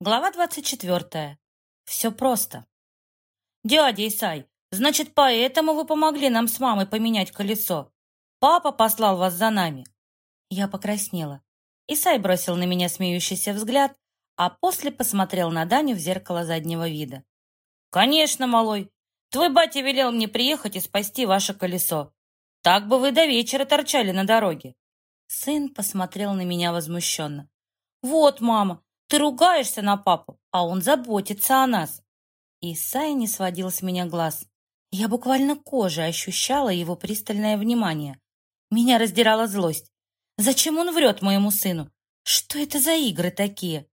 Глава 24. Все просто. «Дядя Исай, значит, поэтому вы помогли нам с мамой поменять колесо? Папа послал вас за нами?» Я покраснела. Исай бросил на меня смеющийся взгляд, а после посмотрел на Даню в зеркало заднего вида. «Конечно, малой. Твой батя велел мне приехать и спасти ваше колесо. Так бы вы до вечера торчали на дороге». Сын посмотрел на меня возмущенно. «Вот, мама, ты ругаешься на папу, а он заботится о нас. Исай не сводил с меня глаз. Я буквально кожей ощущала его пристальное внимание. Меня раздирала злость. Зачем он врет моему сыну? Что это за игры такие?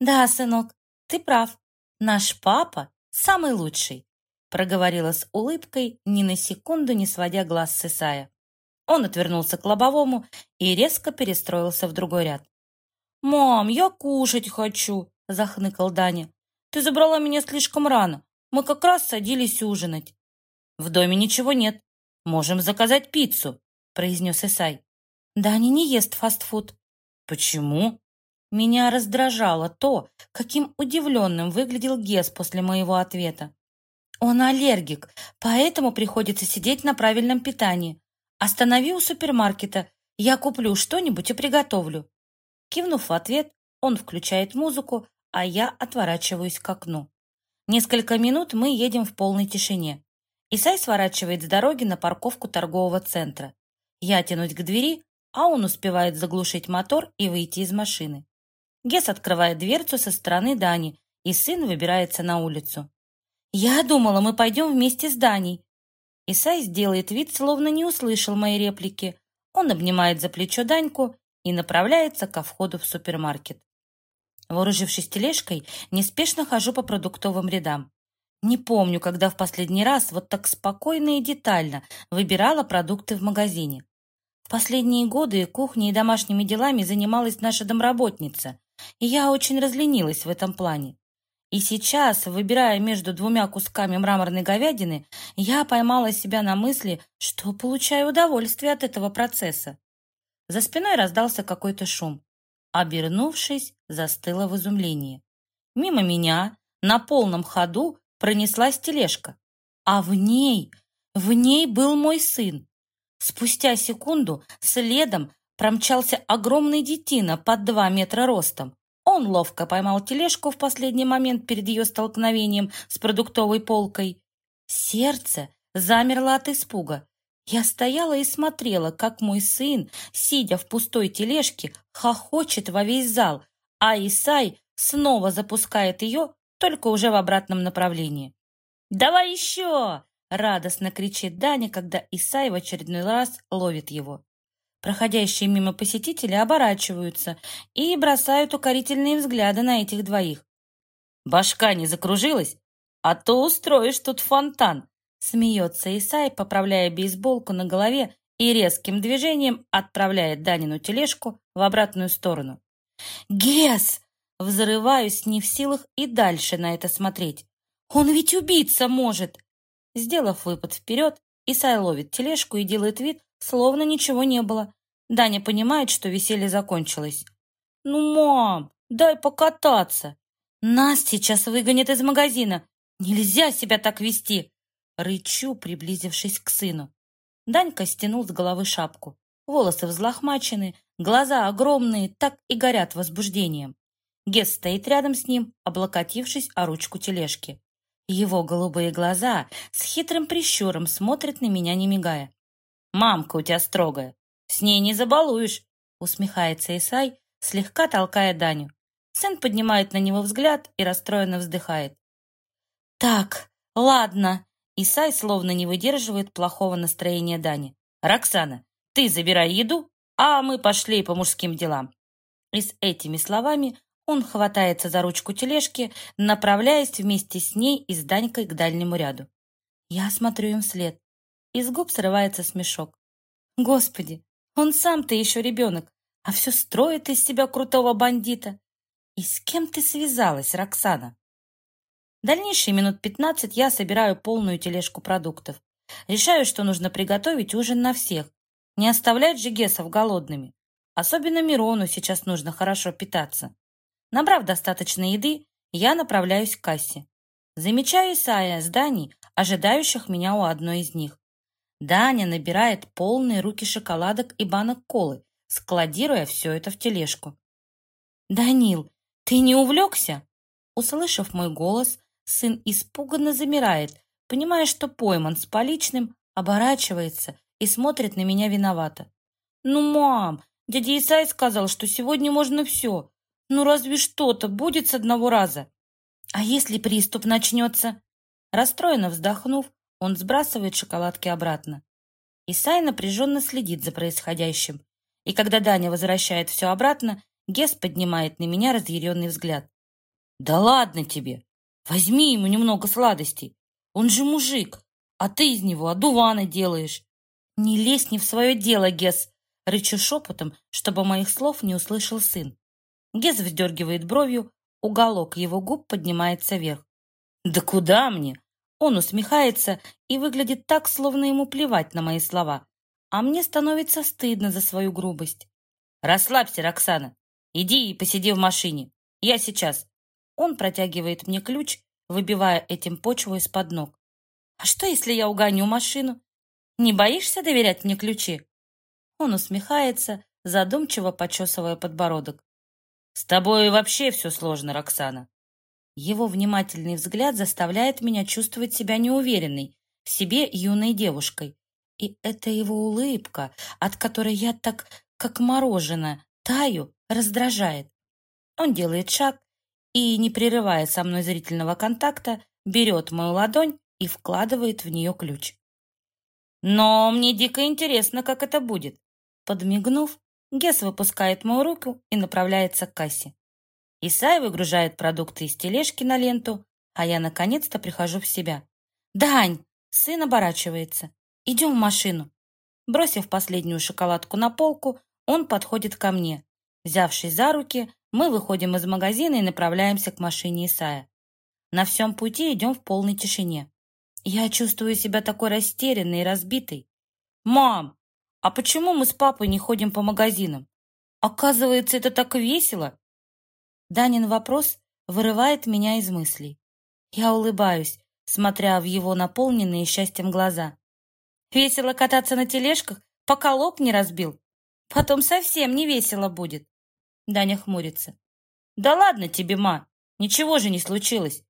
Да, сынок, ты прав. Наш папа самый лучший, проговорила с улыбкой, ни на секунду не сводя глаз с Исая. Он отвернулся к лобовому и резко перестроился в другой ряд. «Мам, я кушать хочу!» – захныкал Даня. «Ты забрала меня слишком рано. Мы как раз садились ужинать». «В доме ничего нет. Можем заказать пиццу», – произнес Исай. «Даня не ест фастфуд». «Почему?» Меня раздражало то, каким удивленным выглядел Гес после моего ответа. «Он аллергик, поэтому приходится сидеть на правильном питании. Останови у супермаркета, я куплю что-нибудь и приготовлю». Кивнув в ответ, он включает музыку, а я отворачиваюсь к окну. Несколько минут мы едем в полной тишине. Исай сворачивает с дороги на парковку торгового центра. Я тянусь к двери, а он успевает заглушить мотор и выйти из машины. Гес открывает дверцу со стороны Дани, и сын выбирается на улицу. «Я думала, мы пойдем вместе с Даней». Исай сделает вид, словно не услышал мои реплики. Он обнимает за плечо Даньку и направляется ко входу в супермаркет. Вооружившись тележкой, неспешно хожу по продуктовым рядам. Не помню, когда в последний раз вот так спокойно и детально выбирала продукты в магазине. В последние годы кухней и домашними делами занималась наша домработница, и я очень разленилась в этом плане. И сейчас, выбирая между двумя кусками мраморной говядины, я поймала себя на мысли, что получаю удовольствие от этого процесса. За спиной раздался какой-то шум. Обернувшись, застыла в изумлении. Мимо меня на полном ходу пронеслась тележка, а в ней, в ней был мой сын. Спустя секунду следом промчался огромный детина под два метра ростом. Он ловко поймал тележку в последний момент перед ее столкновением с продуктовой полкой. Сердце замерло от испуга. Я стояла и смотрела, как мой сын, сидя в пустой тележке, хохочет во весь зал, а Исай снова запускает ее, только уже в обратном направлении. «Давай еще!» — радостно кричит Даня, когда Исай в очередной раз ловит его. Проходящие мимо посетители оборачиваются и бросают укорительные взгляды на этих двоих. «Башка не закружилась? А то устроишь тут фонтан!» Смеется Исай, поправляя бейсболку на голове и резким движением отправляет Данину тележку в обратную сторону. «Гес!» Взрываюсь, не в силах и дальше на это смотреть. «Он ведь убиться может!» Сделав выпад вперед, Исай ловит тележку и делает вид, словно ничего не было. Даня понимает, что веселье закончилось. «Ну, мам, дай покататься!» «Нас сейчас выгонят из магазина! Нельзя себя так вести!» Рычу, приблизившись к сыну. Данька стянул с головы шапку. Волосы взлохмачены, глаза огромные, так и горят возбуждением. Гес стоит рядом с ним, облокотившись о ручку тележки. Его голубые глаза с хитрым прищуром смотрят на меня, не мигая. «Мамка у тебя строгая, с ней не забалуешь», усмехается Исай, слегка толкая Даню. Сын поднимает на него взгляд и расстроенно вздыхает. «Так, ладно, Исай словно не выдерживает плохого настроения Дани. «Роксана, ты забирай еду, а мы пошли по мужским делам». И с этими словами он хватается за ручку тележки, направляясь вместе с ней и с Данькой к дальнему ряду. Я смотрю им вслед. Из губ срывается смешок. Господи, он сам-то еще ребенок, а все строит из себя крутого бандита. И с кем ты связалась, Роксана? Дальнейшие минут пятнадцать я собираю полную тележку продуктов. Решаю, что нужно приготовить ужин на всех. Не оставлять же Гесов голодными. Особенно Мирону сейчас нужно хорошо питаться. Набрав достаточно еды, я направляюсь к кассе. Замечаю Исая с Даней, ожидающих меня у одной из них. Даня набирает полные руки шоколадок и банок колы, складируя все это в тележку. «Данил, ты не увлекся?» Услышав мой голос, сын испуганно замирает, понимая, что пойман с поличным, оборачивается и смотрит на меня виновато. «Ну, мам, дядя Исай сказал, что сегодня можно все. Ну, разве что-то будет с одного раза? А если приступ начнется?» Расстроенно вздохнув, он сбрасывает шоколадки обратно. Исай напряженно следит за происходящим. И когда Даня возвращает все обратно, Гес поднимает на меня разъяренный взгляд. «Да ладно тебе! Возьми ему немного сладостей. Он же мужик, а ты из него одуваны делаешь. Не лезь не в свое дело, Гес!» Рычу шепотом, чтобы моих слов не услышал сын. Гес вздергивает бровью, уголок его губ поднимается вверх. «Да куда мне?» Он усмехается и выглядит так, словно ему плевать на мои слова. А мне становится стыдно за свою грубость. «Расслабься, Роксана. Иди и посиди в машине. Я сейчас». Он протягивает мне ключ, выбивая этим почву из-под ног. «А что, если я угоню машину? Не боишься доверять мне ключи?» Он усмехается, задумчиво почесывая подбородок. «С тобой вообще все сложно, Роксана. Его внимательный взгляд заставляет меня чувствовать себя неуверенной в себе юной девушкой. И это его улыбка, от которой я так, как мороженое, таю, раздражает. Он делает шаг и, не прерывая со мной зрительного контакта, берет мою ладонь и вкладывает в нее ключ. Но мне дико интересно, как это будет. Подмигнув, Гес выпускает мою руку и направляется к кассе. Исай выгружает продукты из тележки на ленту, а я наконец-то прихожу в себя. «Дань!» — сын оборачивается. «Идем в машину». Бросив последнюю шоколадку на полку, он подходит ко мне. Взявшись за руки, мы выходим из магазина и направляемся к машине Исая. На всем пути идем в полной тишине. Я чувствую себя такой растерянной и разбитой. «Мам, а почему мы с папой не ходим по магазинам? Оказывается, это так весело!» Данин вопрос вырывает меня из мыслей. Я улыбаюсь, смотря в его наполненные счастьем глаза. Весело кататься на тележках, пока лоб не разбил. Потом совсем не весело будет. Даня хмурится. Да ладно тебе, ма, ничего же не случилось.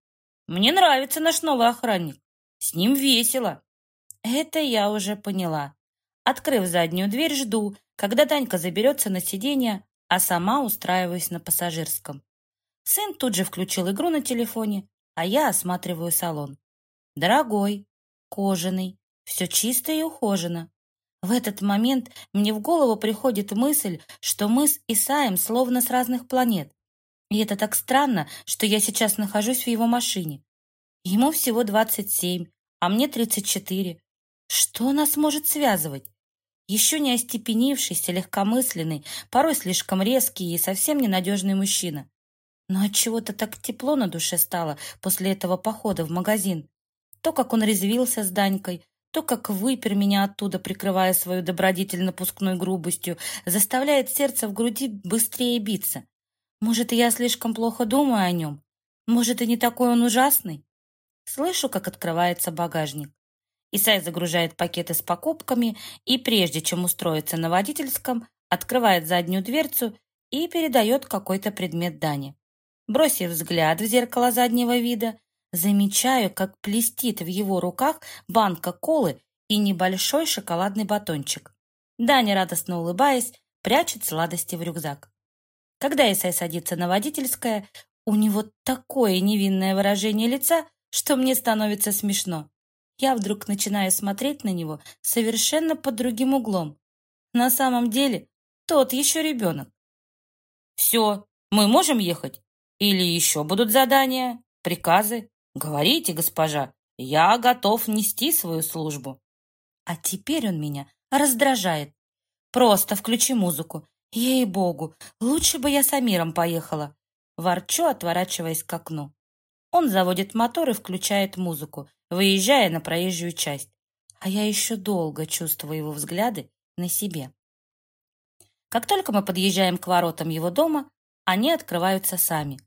Мне нравится наш новый охранник. С ним весело. Это я уже поняла. Открыв заднюю дверь, жду, когда Данька заберется на сиденье, а сама устраиваюсь на пассажирском. Сын тут же включил игру на телефоне, а я осматриваю салон. Дорогой, кожаный, все чисто и ухожено. В этот момент мне в голову приходит мысль, что мы с Исаем словно с разных планет. И это так странно, что я сейчас нахожусь в его машине. Ему всего 27, а мне 34. Что нас может связывать? Еще не остепенившийся, легкомысленный, порой слишком резкий и совсем ненадежный мужчина. Но от чего то так тепло на душе стало после этого похода в магазин. То, как он резвился с Данькой, то, как выпер меня оттуда, прикрывая свою добродетель напускной грубостью, заставляет сердце в груди быстрее биться. Может, я слишком плохо думаю о нем? Может, и не такой он ужасный? Слышу, как открывается багажник. Исай загружает пакеты с покупками и, прежде чем устроиться на водительском, открывает заднюю дверцу и передает какой-то предмет Дане. Бросив взгляд в зеркало заднего вида, замечаю, как плестит в его руках банка колы и небольшой шоколадный батончик. Даня, радостно улыбаясь, прячет сладости в рюкзак. Когда Исай садится на водительское, у него такое невинное выражение лица, что мне становится смешно я вдруг начинаю смотреть на него совершенно под другим углом. На самом деле, тот еще ребенок. «Все, мы можем ехать? Или еще будут задания, приказы? Говорите, госпожа, я готов нести свою службу». А теперь он меня раздражает. Просто включи музыку. Ей-богу, лучше бы я с Амиром поехала. Ворчу, отворачиваясь к окну. Он заводит мотор и включает музыку, выезжая на проезжую часть. А я еще долго чувствую его взгляды на себе. Как только мы подъезжаем к воротам его дома, они открываются сами.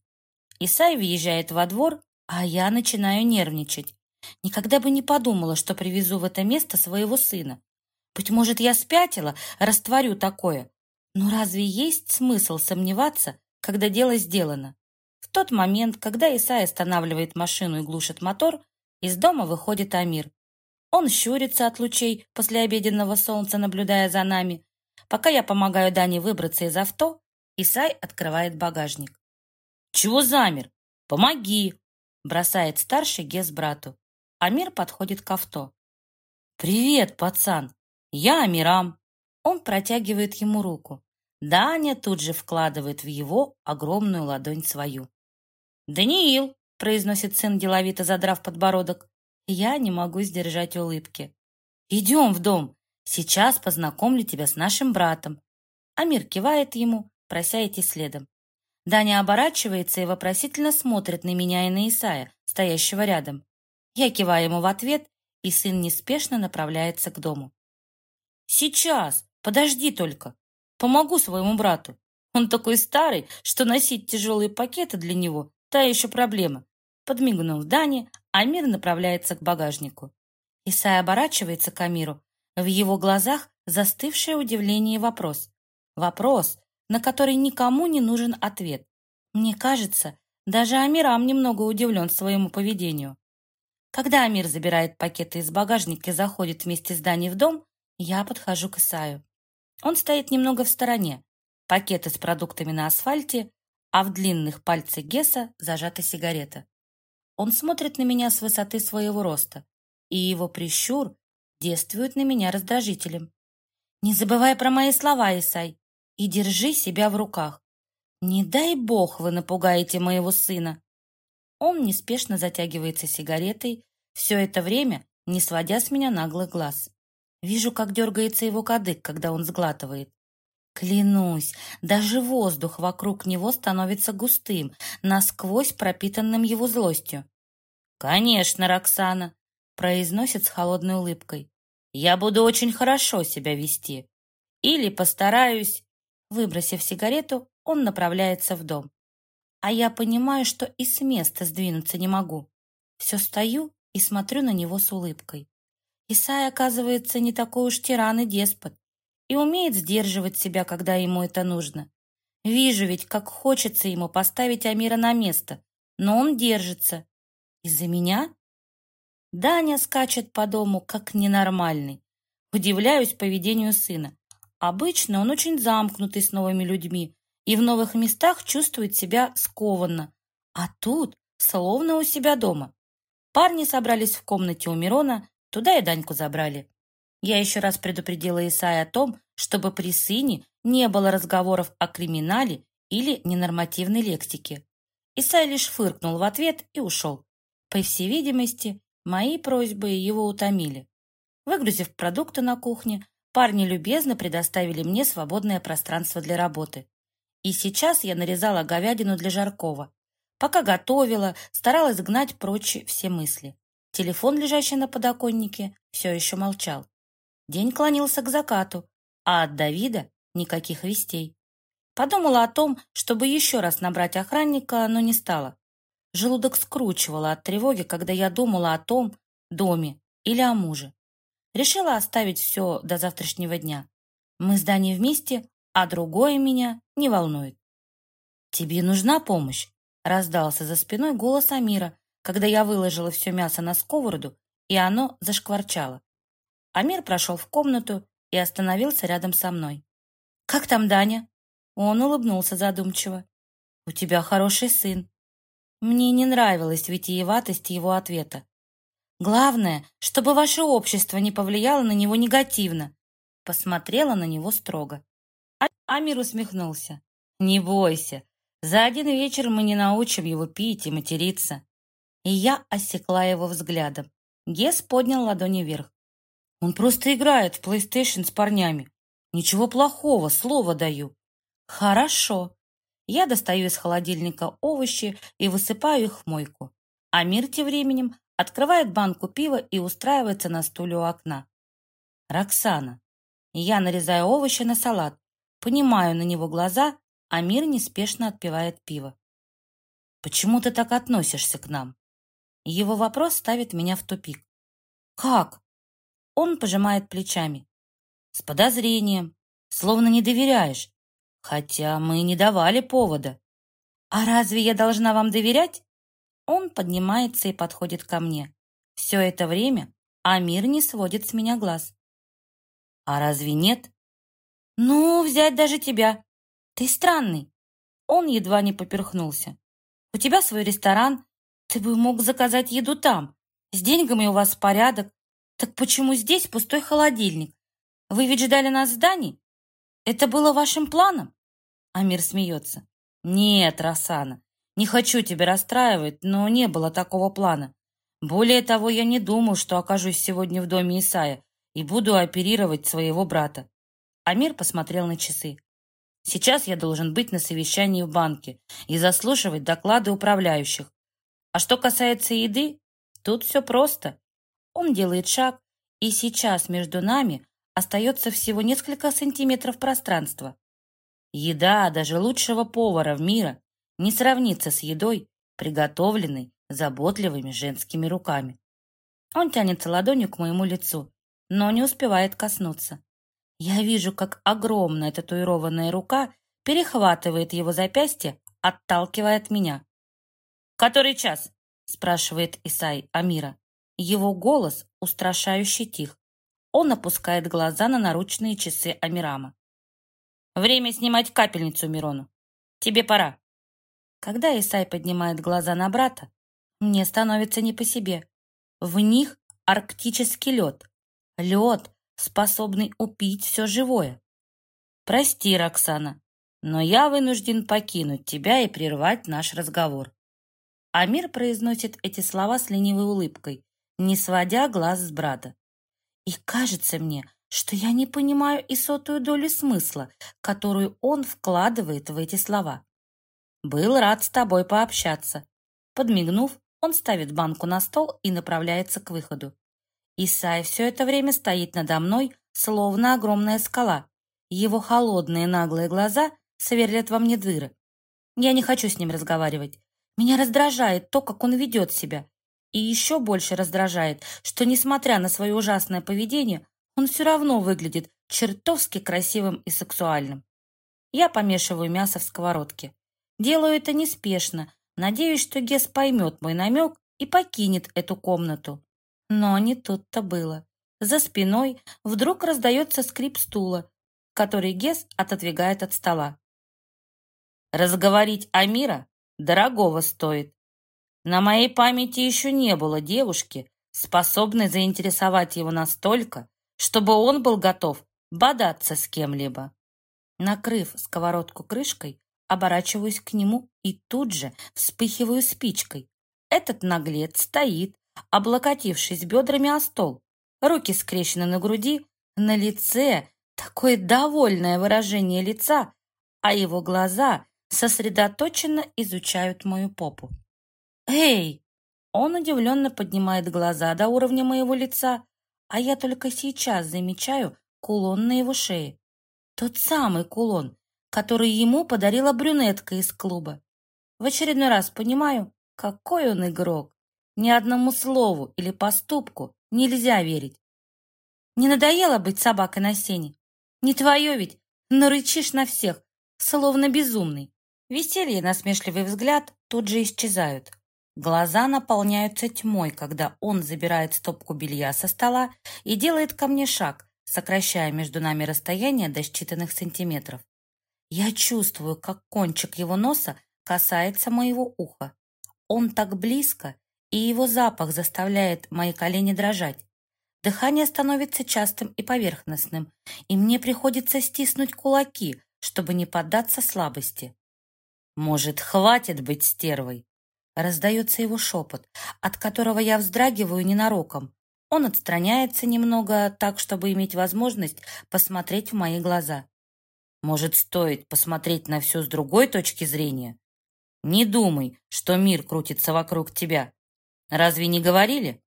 Исай въезжает во двор, а я начинаю нервничать. Никогда бы не подумала, что привезу в это место своего сына. Быть может, я спятила, растворю такое. Но разве есть смысл сомневаться, когда дело сделано? В тот момент, когда Исай останавливает машину и глушит мотор, из дома выходит Амир. Он щурится от лучей после обеденного солнца, наблюдая за нами. Пока я помогаю Дане выбраться из авто, Исай открывает багажник. «Чего замер? Помоги!» Бросает старший Гес брату. Амир подходит к авто. «Привет, пацан! Я Амирам!» Он протягивает ему руку. Даня тут же вкладывает в его огромную ладонь свою. «Даниил!» — произносит сын, деловито задрав подбородок. Я не могу сдержать улыбки. «Идем в дом. Сейчас познакомлю тебя с нашим братом». Амир кивает ему, прося идти следом. Даня оборачивается и вопросительно смотрит на меня и на Исая, стоящего рядом. Я киваю ему в ответ, и сын неспешно направляется к дому. «Сейчас! Подожди только! Помогу своему брату! Он такой старый, что носить тяжелые пакеты для него – та еще проблема!» Подмигнув Дане, Амир направляется к багажнику. Исай оборачивается к Амиру. В его глазах застывшее удивление и вопрос. Вопрос, на который никому не нужен ответ. Мне кажется, даже Амирам немного удивлен своему поведению. Когда Амир забирает пакеты из багажника и заходит вместе с Даней в дом, я подхожу к Исаю. Он стоит немного в стороне. Пакеты с продуктами на асфальте, а в длинных пальцах Геса зажата сигарета. Он смотрит на меня с высоты своего роста, и его прищур действует на меня раздражителем. Не забывай про мои слова, Исай, и держи себя в руках. Не дай бог вы напугаете моего сына. Он неспешно затягивается сигаретой, все это время не сводя с меня наглых глаз. Вижу, как дергается его кадык, когда он сглатывает. Клянусь, даже воздух вокруг него становится густым, насквозь пропитанным его злостью. «Конечно, Роксана», — произносит с холодной улыбкой. «Я буду очень хорошо себя вести. Или постараюсь...» Выбросив сигарету, он направляется в дом. А я понимаю, что и с места сдвинуться не могу. Все стою и смотрю на него с улыбкой. Исай, оказывается, не такой уж тиран и деспот и умеет сдерживать себя, когда ему это нужно. Вижу ведь, как хочется ему поставить Амира на место, но он держится. Из-за меня? Даня скачет по дому, как ненормальный. Удивляюсь поведению сына. Обычно он очень замкнутый с новыми людьми и в новых местах чувствует себя скованно. А тут словно у себя дома. Парни собрались в комнате у Мирона, туда и Даньку забрали. Я еще раз предупредила Исая о том, чтобы при сыне не было разговоров о криминале или ненормативной лексике. Исай лишь фыркнул в ответ и ушел. По всей видимости, мои просьбы его утомили. Выгрузив продукты на кухне, парни любезно предоставили мне свободное пространство для работы. И сейчас я нарезала говядину для жаркого. Пока готовила, старалась гнать прочь все мысли. Телефон, лежащий на подоконнике, все еще молчал. День клонился к закату, а от Давида никаких вестей. Подумала о том, чтобы еще раз набрать охранника, но не стала. Желудок скручивало от тревоги, когда я думала о том, доме или о муже. Решила оставить все до завтрашнего дня. Мы с Даней вместе, а другое меня не волнует. «Тебе нужна помощь?» — раздался за спиной голос Амира, когда я выложила все мясо на сковороду, и оно зашкварчало. Амир прошел в комнату и остановился рядом со мной. «Как там Даня?» Он улыбнулся задумчиво. «У тебя хороший сын». Мне не нравилась витиеватость его ответа. «Главное, чтобы ваше общество не повлияло на него негативно». Посмотрела на него строго. А Амир усмехнулся. «Не бойся, за один вечер мы не научим его пить и материться». И я осекла его взглядом. Гес поднял ладони вверх. Он просто играет в PlayStation с парнями. Ничего плохого, слово даю. Хорошо. Я достаю из холодильника овощи и высыпаю их в мойку. А Мир тем временем открывает банку пива и устраивается на стуле у окна. Роксана. Я нарезаю овощи на салат, понимаю на него глаза, Амир неспешно отпивает пиво. «Почему ты так относишься к нам?» Его вопрос ставит меня в тупик. «Как?» Он пожимает плечами. «С подозрением, словно не доверяешь, хотя мы не давали повода». «А разве я должна вам доверять?» Он поднимается и подходит ко мне. Все это время Амир не сводит с меня глаз. «А разве нет?» «Ну, взять даже тебя. Ты странный». Он едва не поперхнулся. «У тебя свой ресторан. Ты бы мог заказать еду там. С деньгами у вас порядок. Так почему здесь пустой холодильник? Вы ведь ждали нас в здании? Это было вашим планом?» Амир смеется. «Нет, Росана, не хочу тебя расстраивать, но не было такого плана. Более того, я не думал, что окажусь сегодня в доме Исая и буду оперировать своего брата. Амир посмотрел на часы. Сейчас я должен быть на совещании в банке и заслушивать доклады управляющих. А что касается еды, тут все просто. Он делает шаг, и сейчас между нами остается всего несколько сантиметров пространства. Еда даже лучшего повара в мира не сравнится с едой, приготовленной заботливыми женскими руками. Он тянется ладонью к моему лицу, но не успевает коснуться. Я вижу, как огромная татуированная рука перехватывает его запястье, отталкивая от меня. «Который час?» – спрашивает Исай Амира. Его голос устрашающе тих. Он опускает глаза на наручные часы Амирама. «Время снимать капельницу Мирону. Тебе пора». Когда Исай поднимает глаза на брата, мне становится не по себе. В них арктический лед. Лед, способный убить все живое. Прости, Роксана, но я вынужден покинуть тебя и прервать наш разговор. Амир произносит эти слова с ленивой улыбкой, не сводя глаз с брата. И кажется мне, что я не понимаю и сотую долю смысла, которую он вкладывает в эти слова. Был рад с тобой пообщаться. Подмигнув, он ставит банку на стол и направляется к выходу. Исай все это время стоит надо мной, словно огромная скала. Его холодные наглые глаза сверлят во мне дыры. Я не хочу с ним разговаривать. Меня раздражает то, как он ведет себя. И еще больше раздражает, что, несмотря на свое ужасное поведение, он все равно выглядит чертовски красивым и сексуальным. Я помешиваю мясо в сковородке. Делаю это неспешно, надеюсь, что Гес поймет мой намек и покинет эту комнату. Но не тут-то было. За спиной вдруг раздается скрип стула, который Гес отодвигает от стола. Разговорить Амира дорогого стоит. На моей памяти еще не было девушки, способной заинтересовать его настолько, чтобы он был готов бодаться с кем-либо. Накрыв сковородку крышкой, Оборачиваюсь к нему и тут же вспыхиваю спичкой. Этот наглец стоит, облокотившись бедрами о стол. Руки скрещены на груди, на лице такое довольное выражение лица, а его глаза сосредоточенно изучают мою попу. «Эй!» Он удивленно поднимает глаза до уровня моего лица, а я только сейчас замечаю кулон на его шее. Тот самый кулон, который ему подарила брюнетка из клуба. В очередной раз понимаю, какой он игрок. Ни одному слову или поступку нельзя верить. Не надоело быть собакой на сене? Не твое ведь, но рычишь на всех, словно безумный. Веселье и насмешливый взгляд тут же исчезают. Глаза наполняются тьмой, когда он забирает стопку белья со стола и делает ко мне шаг, сокращая между нами расстояние до считанных сантиметров. Я чувствую, как кончик его носа касается моего уха. Он так близко, и его запах заставляет мои колени дрожать. Дыхание становится частым и поверхностным, и мне приходится стиснуть кулаки, чтобы не поддаться слабости. «Может, хватит быть стервой?» Раздается его шепот, от которого я вздрагиваю ненароком. Он отстраняется немного, так, чтобы иметь возможность посмотреть в мои глаза. Может, стоит посмотреть на все с другой точки зрения? Не думай, что мир крутится вокруг тебя. Разве не говорили?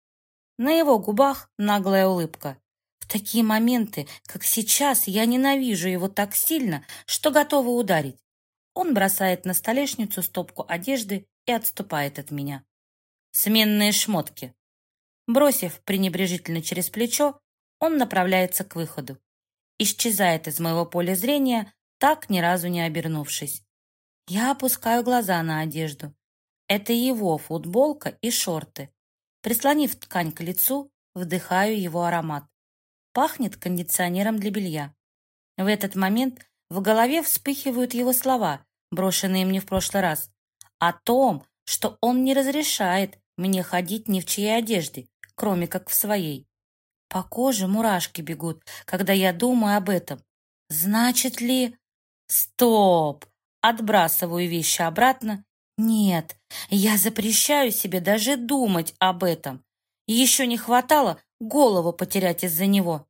На его губах наглая улыбка. В такие моменты, как сейчас, я ненавижу его так сильно, что готова ударить. Он бросает на столешницу стопку одежды и отступает от меня. Сменные шмотки. Бросив пренебрежительно через плечо, он направляется к выходу. Исчезает из моего поля зрения, так ни разу не обернувшись. Я опускаю глаза на одежду. Это его футболка и шорты. Прислонив ткань к лицу, вдыхаю его аромат. Пахнет кондиционером для белья. В этот момент в голове вспыхивают его слова, брошенные мне в прошлый раз, о том, что он не разрешает мне ходить ни в чьей одежде, кроме как в своей. По коже мурашки бегут, когда я думаю об этом. Значит ли... Стоп! Отбрасываю вещи обратно. Нет, я запрещаю себе даже думать об этом. Еще не хватало голову потерять из-за него.